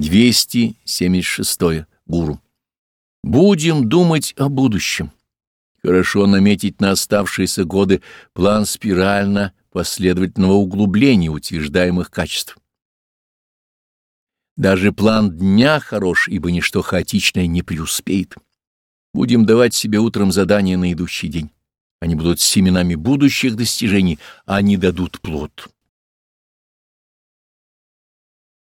276. Гуру. Будем думать о будущем. Хорошо наметить на оставшиеся годы план спирально последовательного углубления утверждаемых качеств. Даже план дня хорош, ибо ничто хаотичное не преуспеет. Будем давать себе утром задания на идущий день. Они будут семенами будущих достижений, а они дадут плод.